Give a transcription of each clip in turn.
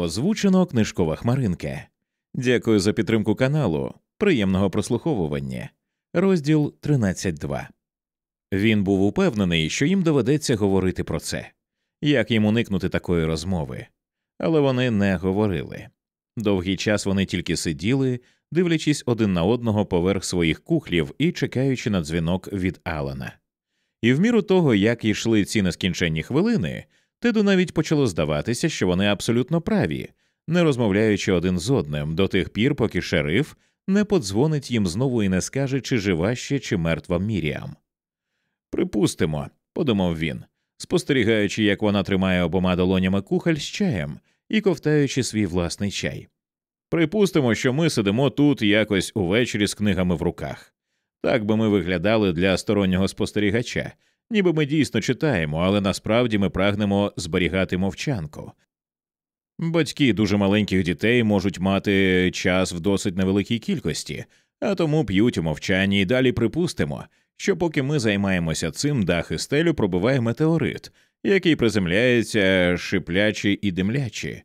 Озвучено книжкова хмаринка. Дякую за підтримку каналу. Приємного прослуховування. Розділ 13.2. Він був упевнений, що їм доведеться говорити про це, як їм уникнути такої розмови. Але вони не говорили. Довгий час вони тільки сиділи, дивлячись один на одного поверх своїх кухлів і чекаючи на дзвінок від Алана. І в міру того, як йшли ці нескінченні хвилини, Теду навіть почало здаватися, що вони абсолютно праві, не розмовляючи один з одним до тих пір, поки шериф не подзвонить їм знову і не скаже, чи жива ще, чи мертва Міріам. Припустимо, подумав він, спостерігаючи, як вона тримає обома долонями кухоль з чаєм і ковтаючи свій власний чай. Припустимо, що ми сидимо тут якось увечері з книгами в руках. Так би ми виглядали для стороннього спостерігача, ніби ми дійсно читаємо, але насправді ми прагнемо зберігати мовчанку. Батьки дуже маленьких дітей можуть мати час в досить невеликій кількості, а тому п'ють у мовчанні і далі припустимо, що поки ми займаємося цим, дах і стелю пробиває метеорит, який приземляється шиплячи і димлячи.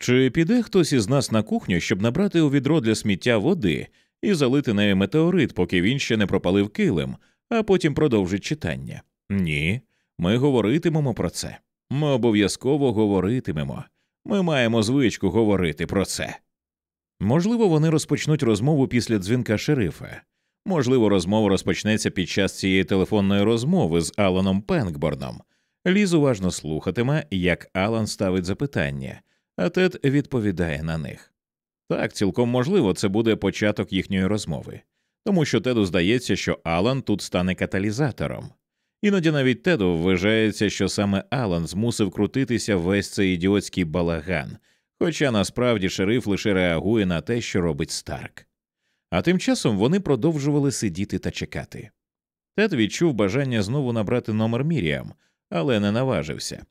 Чи піде хтось із нас на кухню, щоб набрати у відро для сміття води і залити нею метеорит, поки він ще не пропалив килим, а потім продовжить читання? Ні, ми говоритимемо про це. Ми обов'язково говоритимемо. Ми маємо звичку говорити про це. Можливо, вони розпочнуть розмову після дзвінка шерифа. Можливо, розмова розпочнеться під час цієї телефонної розмови з Аланом Пенкборном. Ліз уважно слухатиме, як Алан ставить запитання, а Тед відповідає на них. Так, цілком можливо, це буде початок їхньої розмови, тому що Теду здається, що Алан тут стане каталізатором. Іноді навіть Теду вважається, що саме Алан змусив крутитися весь цей ідіотський балаган, хоча насправді шериф лише реагує на те, що робить Старк. А тим часом вони продовжували сидіти та чекати. Тед відчув бажання знову набрати номер Міріам, але не наважився.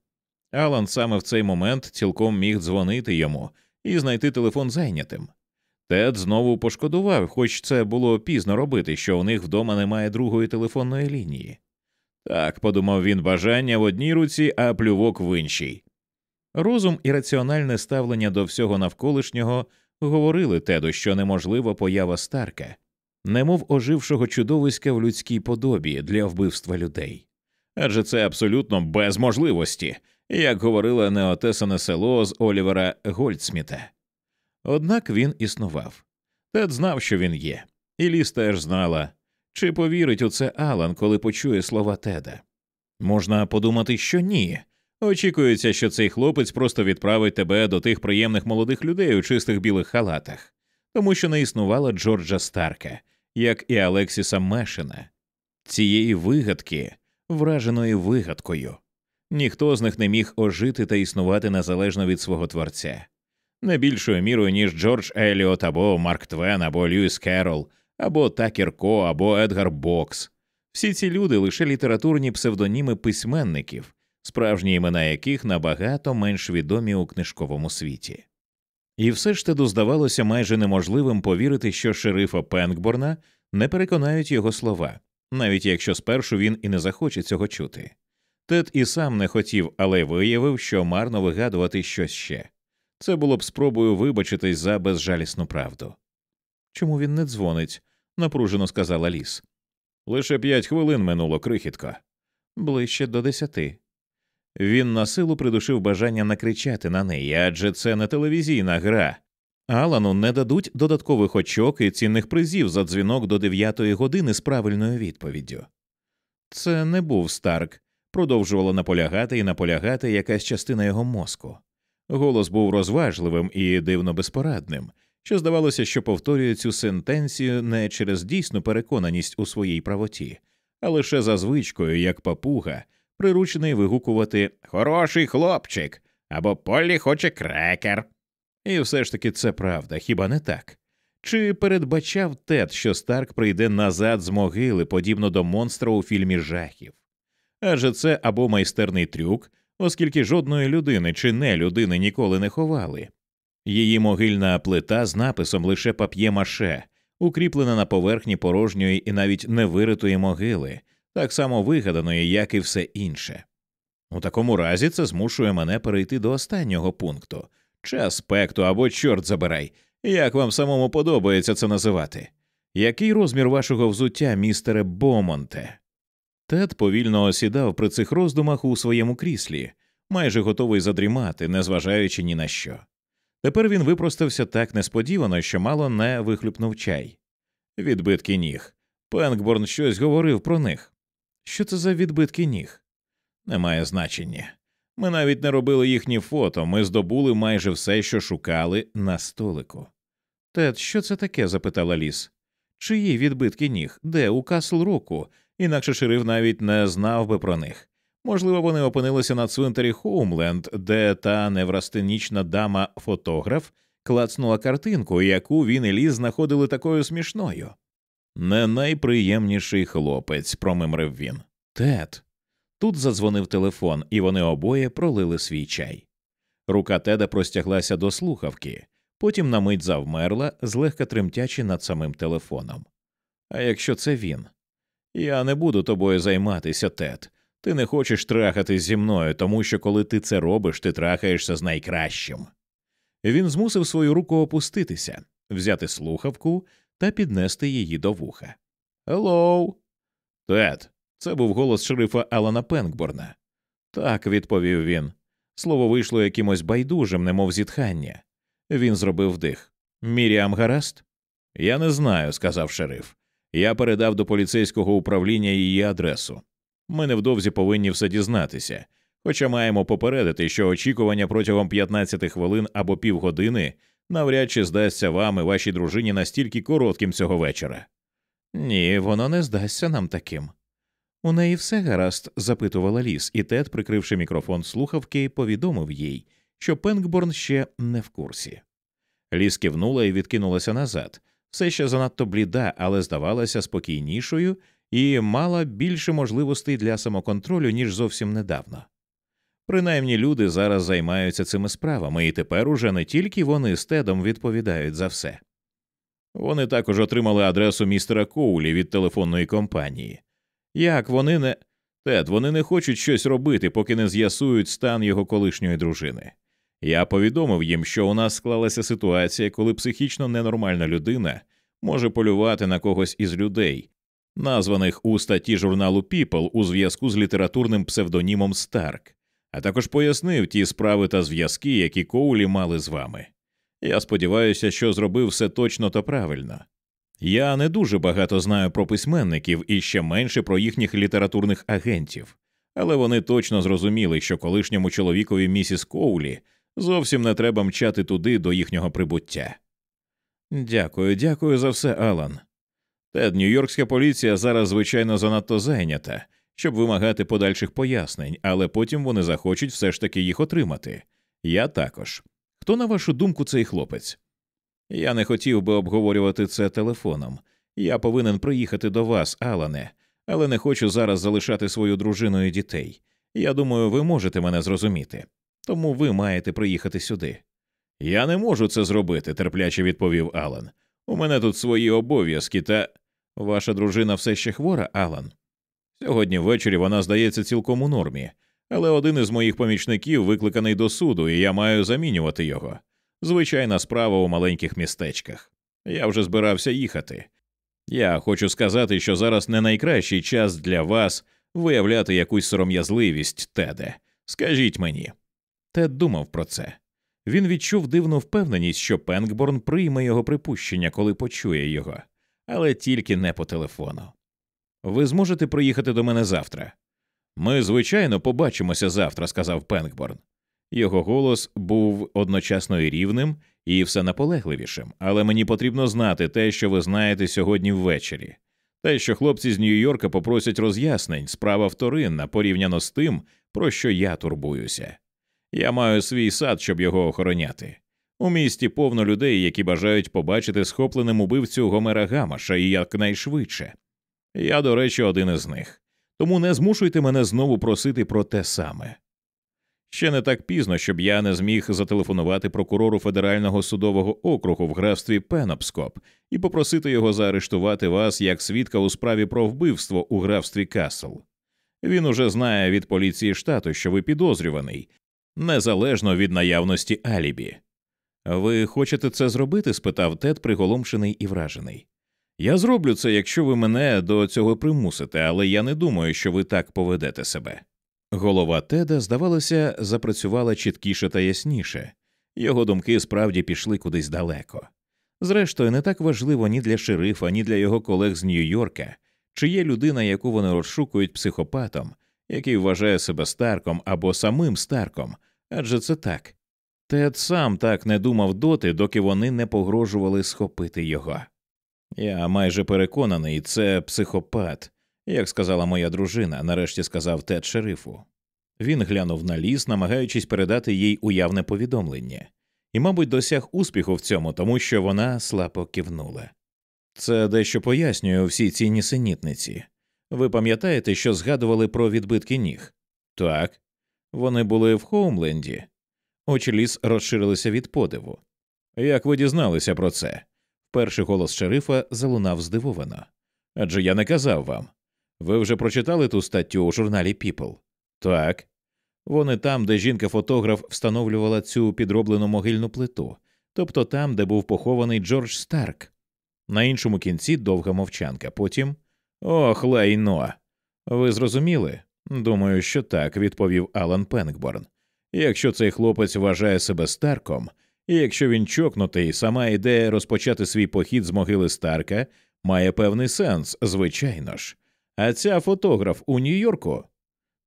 Алан саме в цей момент цілком міг дзвонити йому і знайти телефон зайнятим. Тед знову пошкодував, хоч це було пізно робити, що у них вдома немає другої телефонної лінії. Так, подумав він, бажання в одній руці, а плювок в іншій. Розум і раціональне ставлення до всього навколишнього говорили Теду, що неможлива поява Старка, немов ожившого чудовиська в людській подобі для вбивства людей. Адже це абсолютно без можливості, як говорила неотесане село з Олівера Гольдсміта. Однак він існував. Тед знав, що він є, і Ліс теж знала, чи повірить у це Алан, коли почує слова Теда. Можна подумати, що ні. Очікується, що цей хлопець просто відправить тебе до тих приємних молодих людей у чистих білих халатах, тому що не існувала Джорджа Старка, як і Алексіса Мешина, цієї вигадки, враженої вигадкою. Ніхто з них не міг ожити та існувати незалежно від свого творця, не більшою мірою, ніж Джордж Еліот або Марк Твен, або Льюіс Керрол, або Такер Ко, або Едгар Бокс. Всі ці люди лише літературні псевдоніми письменників, справжні імена яких набагато менш відомі у книжковому світі. І все ж теду здавалося майже неможливим повірити, що шерифа Пенкборна не переконають його слова, навіть якщо спершу він і не захоче цього чути. Тед і сам не хотів, але виявив, що марно вигадувати щось ще. Це було б спробою вибачитись за безжалісну правду. Чому він не дзвонить? напружено сказала ліс. Лише п'ять хвилин минуло крихітко. Ближче до десяти. Він на силу придушив бажання накричати на неї, адже це не телевізійна гра. Алану не дадуть додаткових очок і цінних призів за дзвінок до дев'ятої години з правильною відповіддю. Це не був Старк, продовжувала наполягати і наполягати якась частина його мозку. Голос був розважливим і дивно безпорадним, що здавалося, що повторює цю сентенцію не через дійсну переконаність у своїй правоті, а лише за звичкою, як папуга, приручений вигукувати Хороший хлопчик або Полі хоче крекер. І все ж таки це правда, хіба не так? Чи передбачав Тед, що Старк прийде назад з могили, подібно до монстра у фільмі жахів? Адже це або майстерний трюк, оскільки жодної людини чи не людини ніколи не ховали. Її могильна плита з написом лише пап'є-маше, укріплена на поверхні порожньої і навіть невиритої могили, так само вигаданої, як і все інше. У такому разі це змушує мене перейти до останнього пункту Час пекту або чорт забирай. Як вам самому подобається це називати? Який розмір вашого взуття, містере Бомонте? Тед повільно осідав при цих роздумах у своєму кріслі, майже готовий задрімати, незважаючи ні на що. Тепер він випростався так несподівано, що мало не вихлюпнув чай. Відбитки ніг. Пенкборн щось говорив про них. Що це за відбитки ніг? Немає значення. Ми навіть не робили їхні фото, ми здобули майже все, що шукали на столику. Тед, що це таке? запитала ліс. Чиї відбитки ніг? Де у Касл Року? Інакше шериф навіть не знав би про них. Можливо, вони опинилися на цвинтарі Хоумленд, де та неврастенічна дама фотограф клацнула картинку, яку він і ліс знаходили такою смішною. Не найприємніший хлопець, промимрив він. Тед. Тут задзвонив телефон, і вони обоє пролили свій чай. Рука Теда простяглася до слухавки, потім на мить завмерла, злегка тремтячи над самим телефоном. А якщо це він? Я не буду тобою займатися, Тед. Ти не хочеш трахатись зі мною, тому що коли ти це робиш, ти трахаєшся з найкращим. Він змусив свою руку опуститися, взяти слухавку та піднести її до вуха. «Елоу!» Тед, це був голос шерифа Алана Пенкборна. Так, відповів він. Слово вийшло якимось байдужим, немов зітхання. Він зробив вдих. Міріам гаразд? Я не знаю, сказав шериф. Я передав до поліцейського управління її адресу. Ми невдовзі повинні все дізнатися, хоча маємо попередити, що очікування протягом 15 хвилин або півгодини навряд чи здасться вам і вашій дружині настільки коротким цього вечора. Ні, воно не здасться нам таким. У неї все гаразд, запитувала ліс, і Тед, прикривши мікрофон слухавки, повідомив їй, що Пенкборн ще не в курсі. Ліс кивнула і відкинулася назад, все ще занадто бліда, але здавалася спокійнішою і мала більше можливостей для самоконтролю, ніж зовсім недавно. Принаймні люди зараз займаються цими справами, і тепер уже не тільки вони з Тедом відповідають за все. Вони також отримали адресу містера Коулі від телефонної компанії. Як вони не. Тед, вони не хочуть щось робити, поки не з'ясують стан його колишньої дружини. Я повідомив їм, що у нас склалася ситуація, коли психічно ненормальна людина може полювати на когось із людей, названих у статті журналу People у зв'язку з літературним псевдонімом Старк, а також пояснив ті справи та зв'язки, які Коулі мали з вами. Я сподіваюся, що зробив все точно та правильно. Я не дуже багато знаю про письменників і ще менше про їхніх літературних агентів, але вони точно зрозуміли, що колишньому чоловікові місіс Коулі зовсім не треба мчати туди до їхнього прибуття. Дякую, дякую за все, Алан. Тед, Нью-Йоркська поліція зараз, звичайно, занадто зайнята, щоб вимагати подальших пояснень, але потім вони захочуть все ж таки їх отримати. Я також. Хто, на вашу думку, цей хлопець? Я не хотів би обговорювати це телефоном. Я повинен приїхати до вас, Алане, але не хочу зараз залишати свою дружину і дітей. Я думаю, ви можете мене зрозуміти. Тому ви маєте приїхати сюди. Я не можу це зробити, терпляче відповів Алан. У мене тут свої обов'язки, та ваша дружина все ще хвора, Алан. Сьогодні ввечері вона здається цілком у нормі, але один із моїх помічників викликаний до суду, і я маю замінювати його. Звичайна справа у маленьких містечках. Я вже збирався їхати. Я хочу сказати, що зараз не найкращий час для вас виявляти якусь сором'язливість, Теде. Скажіть мені. Тед думав про це. Він відчув дивну впевненість, що Пенкборн прийме його припущення, коли почує його, але тільки не по телефону. Ви зможете приїхати до мене завтра. Ми, звичайно, побачимося завтра, сказав Пенкборн. Його голос був одночасно і рівним і все наполегливішим, але мені потрібно знати те, що ви знаєте сьогодні ввечері. Те, що хлопці з Нью-Йорка попросять роз'яснень, справа вторинна порівняно з тим, про що я турбуюся. Я маю свій сад, щоб його охороняти. У місті повно людей, які бажають побачити схопленим убивцю Гомера Гамаша і якнайшвидше. Я, до речі, один із них. Тому не змушуйте мене знову просити про те саме. Ще не так пізно, щоб я не зміг зателефонувати прокурору федерального судового округу в графстві Пенопскоп і попросити його заарештувати вас як свідка у справі про вбивство у графстві Касл. Він уже знає від поліції штату, що ви підозрюваний, незалежно від наявності алібі. Ви хочете це зробити? спитав Тед, приголомшений і вражений. Я зроблю це, якщо ви мене до цього примусите, але я не думаю, що ви так поведете себе. Голова Теда, здавалося, запрацювала чіткіше та ясніше, його думки справді пішли кудись далеко. Зрештою, не так важливо ні для шерифа, ні для його колег з Нью-Йорка, чи є людина, яку вони розшукують психопатом, який вважає себе старком або самим старком, адже це так. Тед сам так не думав доти, доки вони не погрожували схопити його. Я майже переконаний, це психопат, як сказала моя дружина, нарешті сказав Тед шерифу. Він глянув на ліс, намагаючись передати їй уявне повідомлення, і, мабуть, досяг успіху в цьому, тому що вона слабо кивнула. Це дещо пояснює всі ці нісенітниці. Ви пам'ятаєте, що згадували про відбитки ніг? Так. Вони були в Хоумленді. Очі ліс розширилися від подиву. Як ви дізналися про це? Перший голос шерифа залунав здивовано. Адже я не казав вам. Ви вже прочитали ту статтю у журналі People? Так. Вони там, де жінка-фотограф встановлювала цю підроблену могильну плиту, тобто там, де був похований Джордж Старк. На іншому кінці довга мовчанка. Потім Ох, лайно. Ви зрозуміли? Думаю, що так, відповів Алан Пенкборн. Якщо цей хлопець вважає себе Старком, і якщо він чокнутий, сама ідея розпочати свій похід з могили Старка має певний сенс, звичайно ж. А ця фотограф у Нью-Йорку?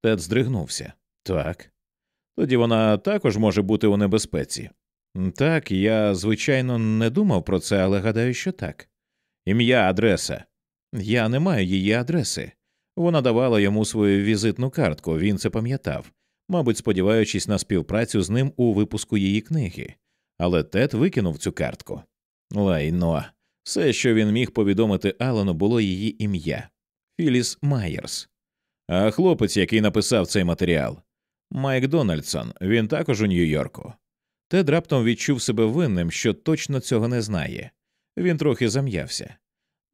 Тед здригнувся. Так. Тоді вона також може бути у небезпеці. Так, я, звичайно, не думав про це, але гадаю, що так. Ім'я, адреса. Я не маю її адреси. Вона давала йому свою візитну картку, він це пам'ятав, мабуть, сподіваючись на співпрацю з ним у випуску її книги. Але Тед викинув цю картку. Лайно. Все, що він міг повідомити Алану, було її ім'я Філіс Майерс. А хлопець, який написав цей матеріал, Майк Дональдсон, він також у Нью-Йорку. Тед раптом відчув себе винним, що точно цього не знає. Він трохи зам'явся.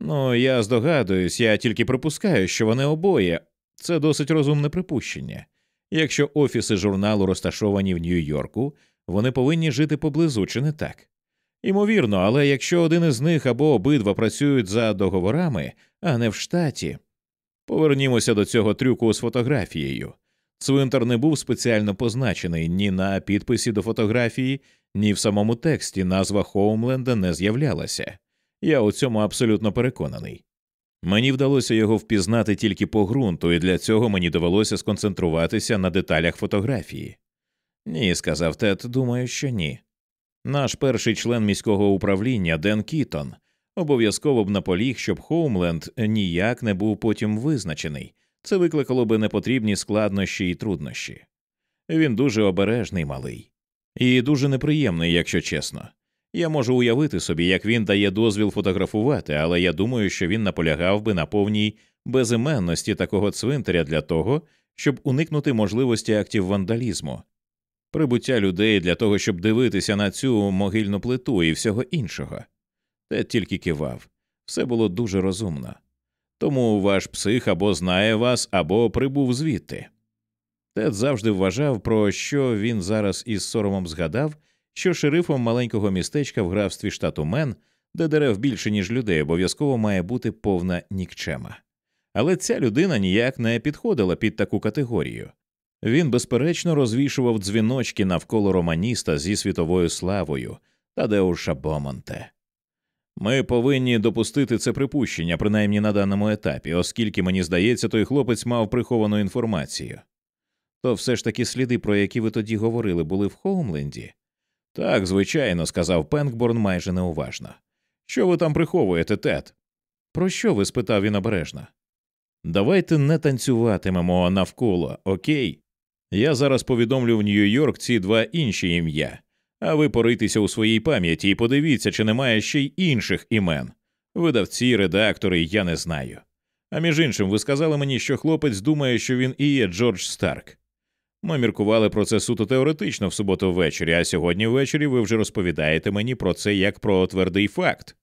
Ну, я здогадуюсь, я тільки припускаю, що вони обоє це досить розумне припущення. Якщо офіси журналу розташовані в Нью-Йорку, вони повинні жити поблизу, чи не так? Імовірно, але якщо один із них або обидва працюють за договорами, а не в штаті. Повернімося до цього трюку з фотографією. Цвинтар не був спеціально позначений ні на підписі до фотографії, ні в самому тексті назва Хоумленда не з'являлася. Я у цьому абсолютно переконаний. Мені вдалося його впізнати тільки по ґрунту, і для цього мені довелося сконцентруватися на деталях фотографії. Ні, сказав Тед, думаю, що ні. Наш перший член міського управління Ден Кітон обов'язково б наполіг, щоб Хоумленд ніяк не був потім визначений, це викликало би непотрібні складнощі і труднощі. Він дуже обережний малий і дуже неприємний, якщо чесно. Я можу уявити собі, як він дає дозвіл фотографувати, але я думаю, що він наполягав би на повній безіменності такого цвинтаря для того, щоб уникнути можливості актів вандалізму, прибуття людей для того, щоб дивитися на цю могильну плиту і всього іншого. Тед тільки кивав. Все було дуже розумно. Тому ваш псих або знає вас, або прибув звідти. Тед завжди вважав, про що він зараз із соромом згадав що шерифом маленького містечка в графстві штату Мен, де дерев більше, ніж людей, обов'язково має бути повна нікчема. Але ця людина ніяк не підходила під таку категорію. Він, безперечно, розвішував дзвіночки навколо романіста зі світовою славою Тадеуша Бомонте. Ми повинні допустити це припущення, принаймні на даному етапі, оскільки мені здається, той хлопець мав приховану інформацію. То все ж таки сліди, про які ви тоді говорили, були в Хоумленді? Так, звичайно, сказав Пенкборн майже неуважно. Що ви там приховуєте, Тед? Про що ви? спитав він обережно. Давайте не танцюватимемо навколо, окей? Я зараз повідомлю в Нью-Йорк ці два інші ім'я, а ви порийтеся у своїй пам'яті і подивіться, чи немає ще й інших імен. Видавці, редактори, я не знаю. А між іншим, ви сказали мені, що хлопець думає, що він і є Джордж Старк. Ми міркували про це суто теоретично в суботу ввечері, а сьогодні ввечері ви вже розповідаєте мені про це як про твердий факт.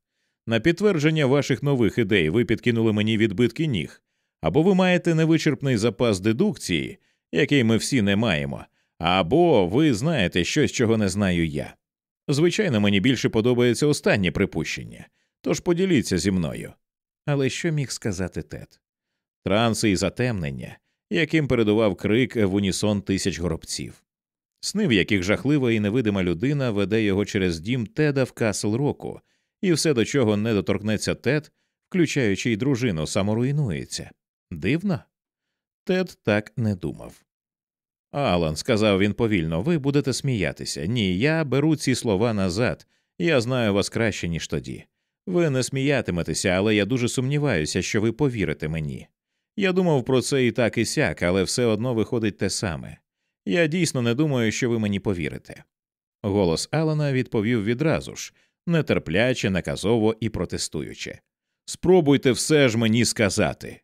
На підтвердження ваших нових ідей ви підкинули мені відбитки ніг, або ви маєте невичерпний запас дедукції, який ми всі не маємо, або ви знаєте щось, чого не знаю я. Звичайно, мені більше подобається останнє припущення, тож поділіться зі мною. Але що міг сказати Тед? Транси і затемнення, яким передував крик в унісон тисяч горобців, сни, в яких жахлива і невидима людина веде його через дім Теда в Касл Року, і все, до чого не доторкнеться Тед, включаючи й дружину, саморуйнується. Дивно? Тед так не думав. Алан, сказав він повільно, ви будете сміятися. Ні, я беру ці слова назад, я знаю вас краще, ніж тоді. Ви не сміятиметеся, але я дуже сумніваюся, що ви повірите мені. Я думав про це і так і сяк, але все одно виходить те саме. Я дійсно не думаю, що ви мені повірите. Голос Алана відповів відразу ж, нетерпляче, наказово і протестуючи. Спробуйте все ж мені сказати.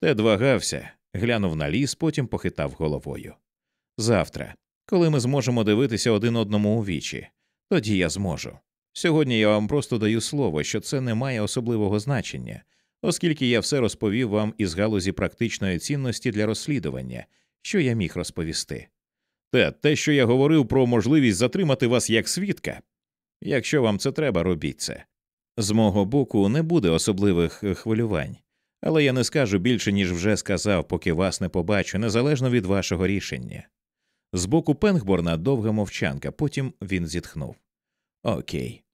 Тед вагався, глянув на ліс, потім похитав головою. Завтра, коли ми зможемо дивитися один одному у вічі, тоді я зможу. Сьогодні я вам просто даю слово, що це не має особливого значення, оскільки я все розповів вам із галузі практичної цінності для розслідування, що я міг розповісти. Те, те, що я говорив про можливість затримати вас як свідка. Якщо вам це треба, робіть це. З мого боку не буде особливих хвилювань, але я не скажу більше, ніж вже сказав, поки вас не побачу, незалежно від вашого рішення. З боку Пенгборна довга мовчанка, потім він зітхнув. Окей.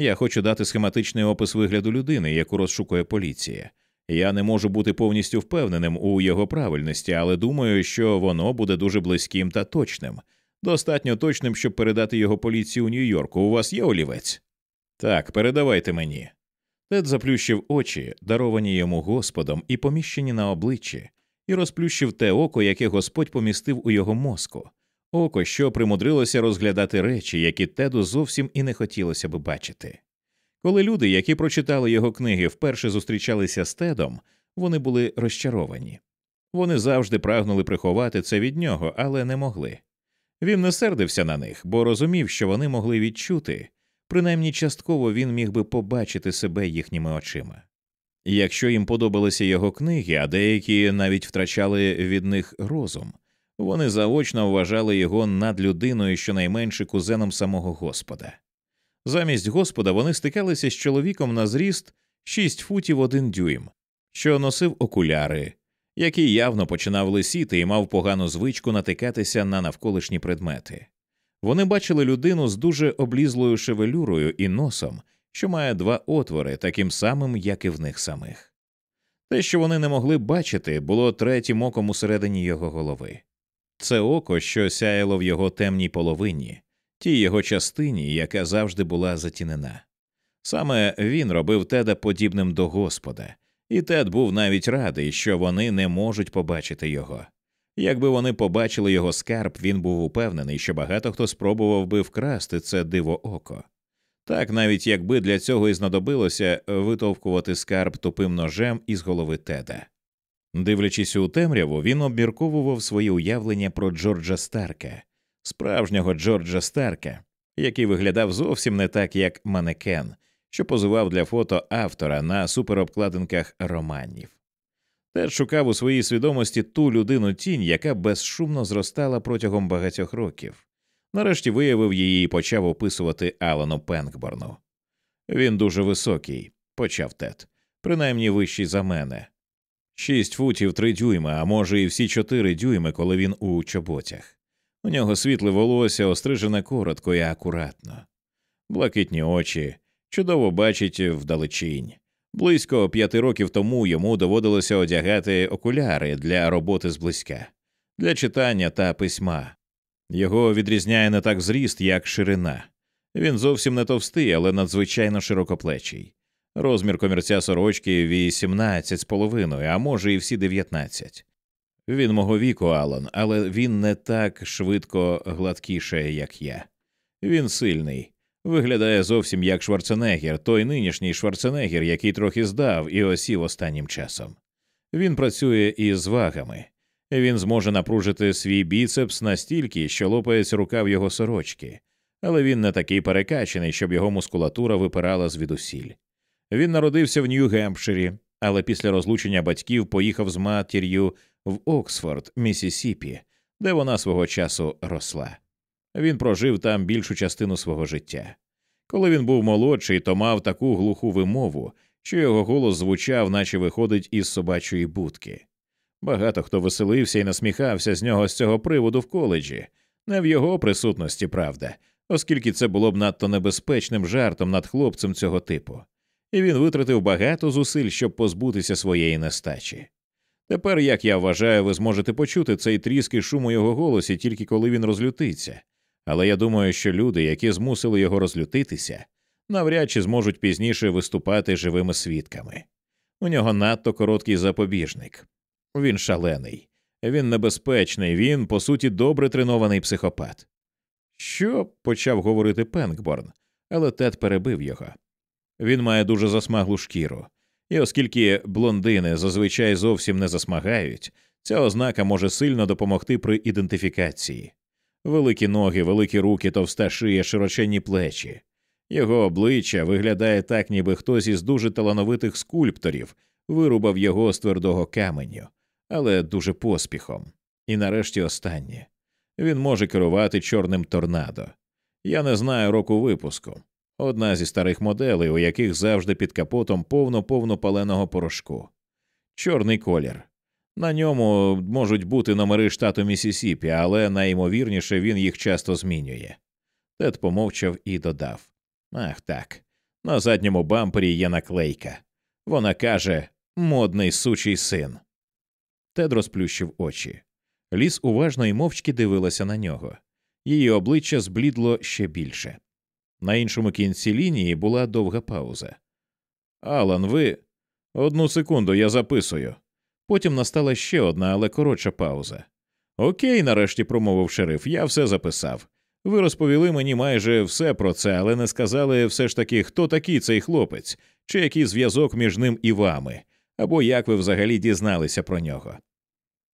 Я хочу дати схематичний опис вигляду людини, яку розшукує поліція. Я не можу бути повністю впевненим у його правильності, але думаю, що воно буде дуже близьким та точним, достатньо точним, щоб передати його поліції у Нью-Йорку. У вас є олівець? Так, передавайте мені. Тед заплющив очі, даровані йому Господом, і поміщені на обличчі, і розплющив те око, яке Господь помістив у його мозку, око, що примудрилося розглядати речі, які Теду зовсім і не хотілося б бачити. Коли люди, які прочитали його книги, вперше зустрічалися з Тедом, вони були розчаровані. Вони завжди прагнули приховати це від нього, але не могли. Він не сердився на них, бо розумів, що вони могли відчути, принаймні частково він міг би побачити себе їхніми очима. Якщо їм подобалися його книги, а деякі навіть втрачали від них розум, вони заочно вважали його над людиною щонайменше кузеном самого Господа. Замість Господа вони стикалися з чоловіком на зріст 6 футів один дюйм, що носив окуляри, який явно починав лисіти і мав погану звичку натикатися на навколишні предмети. Вони бачили людину з дуже облізлою шевелюрою і носом, що має два отвори, таким самим, як і в них самих. Те, що вони не могли бачити, було третім оком усередині його голови. Це око, що сяяло в його темній половині, тій його частині, яка завжди була затінена. Саме він робив Теда подібним до Господа, і Тед був навіть радий, що вони не можуть побачити його. Якби вони побачили його скарб, він був упевнений, що багато хто спробував би вкрасти це диво око. Так навіть якби для цього і знадобилося витовкувати скарб тупим ножем із голови Теда. Дивлячись у темряву, він обмірковував свої уявлення про Джорджа Старка, справжнього Джорджа Старка, який виглядав зовсім не так, як манекен, що позував для фото автора на суперобкладинках романів. Тед шукав у своїй свідомості ту людину тінь, яка безшумно зростала протягом багатьох років. Нарешті виявив її і почав описувати Алану Пенкборну. Він дуже високий, почав Тед, принаймні вищий за мене. Шість футів три дюйми, а може, і всі чотири дюйми, коли він у чоботях. У нього світле волосся острижене коротко і акуратно, блакитні очі, чудово бачить вдалечінь. Близько п'яти років тому йому доводилося одягати окуляри для роботи зблизька, для читання та письма. Його відрізняє не так зріст, як ширина. Він зовсім не товстий, але надзвичайно широкоплечий. Розмір комірця сорочки 18 з половиною, а може, і всі 19. Він мого віку, Алан, але він не так швидко гладкіше, як я. Він сильний, виглядає зовсім як Шварценеггер, той нинішній Шварценеггер, який трохи здав і осів останнім часом. Він працює із вагами. Він зможе напружити свій біцепс настільки, що лопається рука в його сорочки, але він не такий перекачений, щоб його мускулатура випирала звідусіль. Він народився в Нью-Гемпширі, але після розлучення батьків поїхав з матір'ю в Оксфорд, Місісіпі, де вона свого часу росла. Він прожив там більшу частину свого життя. Коли він був молодший, то мав таку глуху вимову, що його голос звучав, наче виходить із собачої будки. Багато хто веселився і насміхався з нього з цього приводу в коледжі, не в його присутності, правда, оскільки це було б надто небезпечним жартом над хлопцем цього типу, і він витратив багато зусиль, щоб позбутися своєї нестачі. Тепер, як я вважаю, ви зможете почути цей тріск і шум у його голосі тільки коли він розлютиться, але я думаю, що люди, які змусили його розлютитися, навряд чи зможуть пізніше виступати живими свідками. У нього надто короткий запобіжник. Він шалений, він небезпечний, він, по суті, добре тренований психопат. Що почав говорити Пенкборн, але Тед перебив його. Він має дуже засмаглу шкіру, і оскільки блондини зазвичай зовсім не засмагають, ця ознака може сильно допомогти при ідентифікації. Великі ноги, великі руки, товста шия, широченні плечі. Його обличчя виглядає так, ніби хтось із дуже талановитих скульпторів вирубав його з твердого каменю, але дуже поспіхом. І нарешті останнє він може керувати чорним торнадо. Я не знаю року випуску. Одна зі старих моделей, у яких завжди під капотом повно повно паленого порошку. Чорний колір. На ньому можуть бути номери штату Місісіпі, але найімовірніше він їх часто змінює. Тед помовчав і додав Ах так. На задньому бампері є наклейка. Вона каже модний сучий син. Тед розплющив очі. Ліс уважно і мовчки дивилася на нього. Її обличчя зблідло ще більше. На іншому кінці лінії була довга пауза. Алан, ви. Одну секунду, я записую. Потім настала ще одна, але коротша пауза. Окей, нарешті промовив шериф, я все записав. Ви розповіли мені майже все про це, але не сказали все ж таки, хто такий цей хлопець, чи який зв'язок між ним і вами, або як ви взагалі дізналися про нього.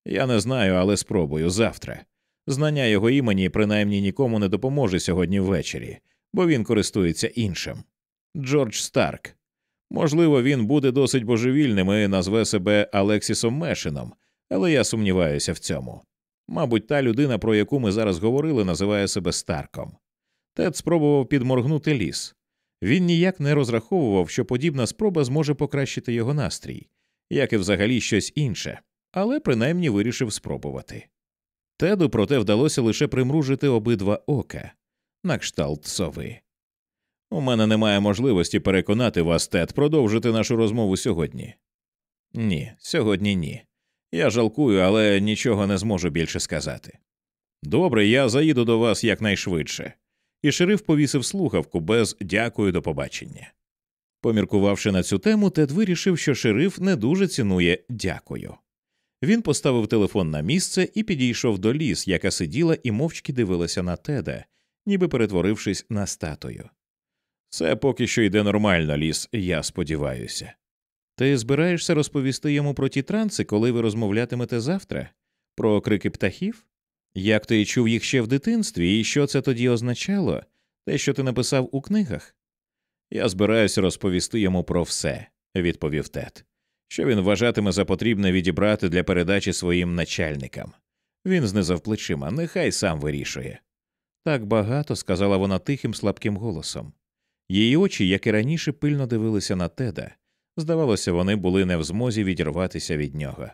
Я не знаю, але спробую завтра. Знання його імені принаймні нікому не допоможе сьогодні ввечері, бо він користується іншим. Джордж Старк. Можливо, він буде досить божевільним і назве себе Алексісом Мешином, але я сумніваюся в цьому. Мабуть, та людина, про яку ми зараз говорили, називає себе Старком. Тед спробував підморгнути ліс. Він ніяк не розраховував, що подібна спроба зможе покращити його настрій, як і взагалі щось інше, але принаймні вирішив спробувати. Теду, проте, вдалося лише примружити обидва ока на кшталт сови. У мене немає можливості переконати вас, Тед, продовжити нашу розмову сьогодні. Ні, сьогодні ні. Я жалкую, але нічого не зможу більше сказати. Добре, я заїду до вас якнайшвидше. І шериф повісив слухавку без дякую до побачення. Поміркувавши на цю тему, Тед вирішив, що шериф не дуже цінує дякую. Він поставив телефон на місце і підійшов до ліс, яка сиділа і мовчки дивилася на теда, ніби перетворившись на статую. Це поки що йде нормально, ліс, я сподіваюся. Ти збираєшся розповісти йому про ті транси, коли ви розмовлятимете завтра, про крики птахів? Як ти чув їх ще в дитинстві, і що це тоді означало, те, що ти написав у книгах? Я збираюся розповісти йому про все, відповів Тед, що він вважатиме за потрібне відібрати для передачі своїм начальникам. Він знизав плечима, нехай сам вирішує. Так багато, сказала вона тихим, слабким голосом. Її очі, як і раніше, пильно дивилися на теда. Здавалося, вони були не в змозі відірватися від нього.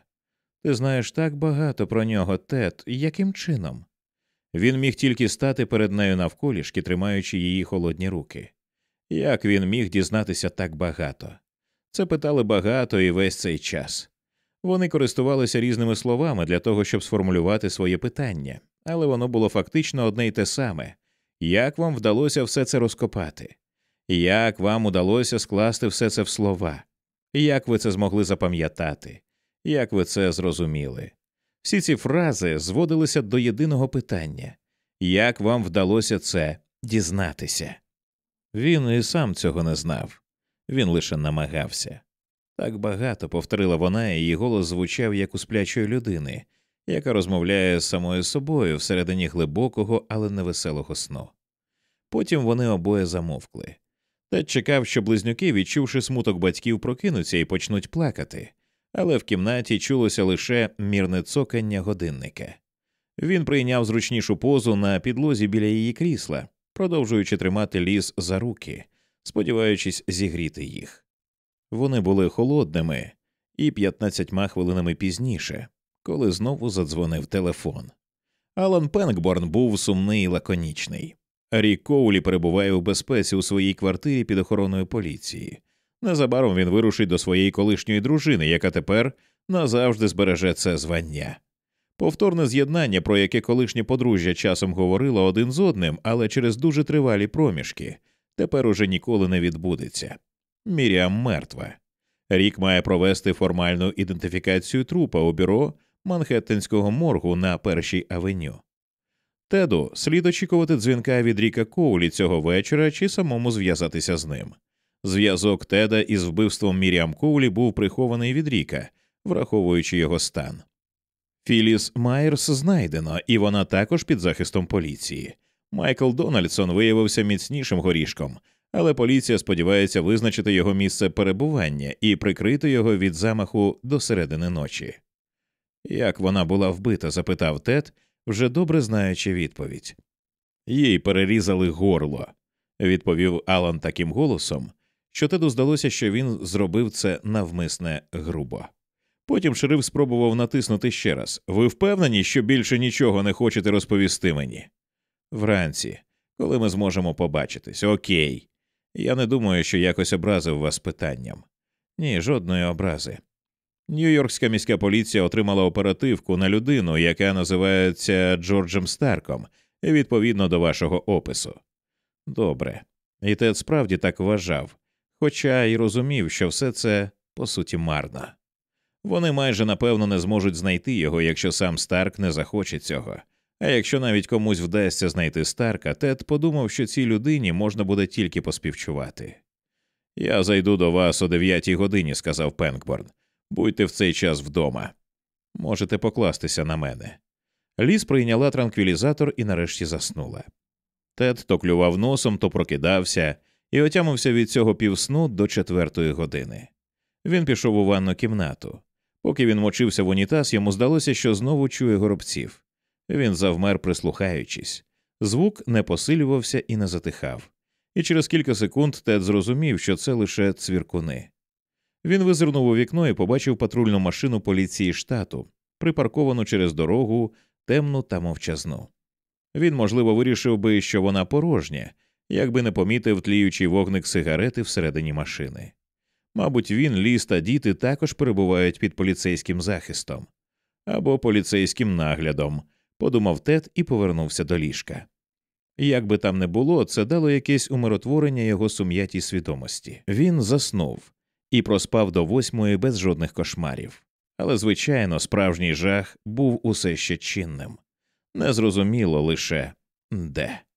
Ти знаєш так багато про нього, Тед, яким чином? Він міг тільки стати перед нею навколішки, тримаючи її холодні руки. Як він міг дізнатися так багато? Це питали багато і весь цей час. Вони користувалися різними словами для того, щоб сформулювати своє питання, але воно було фактично одне й те саме як вам вдалося все це розкопати? Як вам удалося скласти все це в слова? Як ви це змогли запам'ятати? Як ви це зрозуміли? Всі ці фрази зводилися до єдиного питання як вам вдалося це дізнатися? Він і сам цього не знав, він лише намагався. Так багато повторила вона, і її голос звучав як у сплячої людини, яка розмовляє з самою собою всередині глибокого, але невеселого сну. Потім вони обоє замовкли. Тед чекав, що близнюки, відчувши смуток батьків, прокинуться і почнуть плакати, але в кімнаті чулося лише мірне цокання годинника. Він прийняв зручнішу позу на підлозі біля її крісла, продовжуючи тримати ліс за руки, сподіваючись зігріти їх. Вони були холодними і п'ятнадцятьма хвилинами пізніше, коли знову задзвонив телефон. Алан Пенкборн був сумний і лаконічний. Рік Коулі перебуває у безпеці у своїй квартирі під охороною поліції. Незабаром він вирушить до своєї колишньої дружини, яка тепер назавжди збереже це звання. Повторне з'єднання, про яке колишнє подружжя часом говорило один з одним, але через дуже тривалі проміжки, тепер уже ніколи не відбудеться. Міріам мертва. Рік має провести формальну ідентифікацію трупа у бюро Манхеттенського моргу на першій авеню. Теду слід очікувати дзвінка від Ріка Коулі цього вечора чи самому зв'язатися з ним. Зв'язок Теда із вбивством Міріам Коулі був прихований від Ріка, враховуючи його стан. Філіс Майерс знайдено, і вона також під захистом поліції. Майкл Дональдсон виявився міцнішим горішком, але поліція сподівається визначити його місце перебування і прикрити його від замаху до середини ночі. Як вона була вбита? запитав Тед, вже добре знаючи відповідь. Їй перерізали горло, відповів Алан таким голосом, що Теду здалося, що він зробив це навмисне грубо. Потім шериф спробував натиснути ще раз. Ви впевнені, що більше нічого не хочете розповісти мені? Вранці, коли ми зможемо побачитись, окей. Я не думаю, що якось образив вас питанням. Ні, жодної образи. Нью-Йоркська міська поліція отримала оперативку на людину, яка називається Джорджем Старком, відповідно до вашого опису. Добре. І Тед справді так вважав, хоча й розумів, що все це по суті марно. Вони майже напевно не зможуть знайти його, якщо сам Старк не захоче цього. А якщо навіть комусь вдасться знайти Старка, Тед подумав, що цій людині можна буде тільки поспівчувати. Я зайду до вас о дев'ятій годині, сказав Пенкборн. Будьте в цей час вдома. Можете покластися на мене. Ліс прийняла транквілізатор і нарешті заснула. Тед то клював носом, то прокидався і отямився від цього півсну до четвертої години. Він пішов у ванну кімнату. Поки він мочився в унітаз, йому здалося, що знову чує горобців. Він завмер, прислухаючись. Звук не посилювався і не затихав. І через кілька секунд Тед зрозумів, що це лише цвіркуни. Він визирнув у вікно і побачив патрульну машину поліції штату, припарковану через дорогу, темну та мовчазну. Він, можливо, вирішив би, що вона порожня, якби не помітив тліючий вогник сигарети всередині машини. Мабуть, він, ліс та діти також перебувають під поліцейським захистом або поліцейським наглядом, подумав Тед і повернувся до ліжка. Як би там не було, це дало якесь умиротворення його сум'ятій свідомості. Він заснув і проспав до восьмої без жодних кошмарів. Але, звичайно, справжній жах був усе ще чинним. Незрозуміло лише де.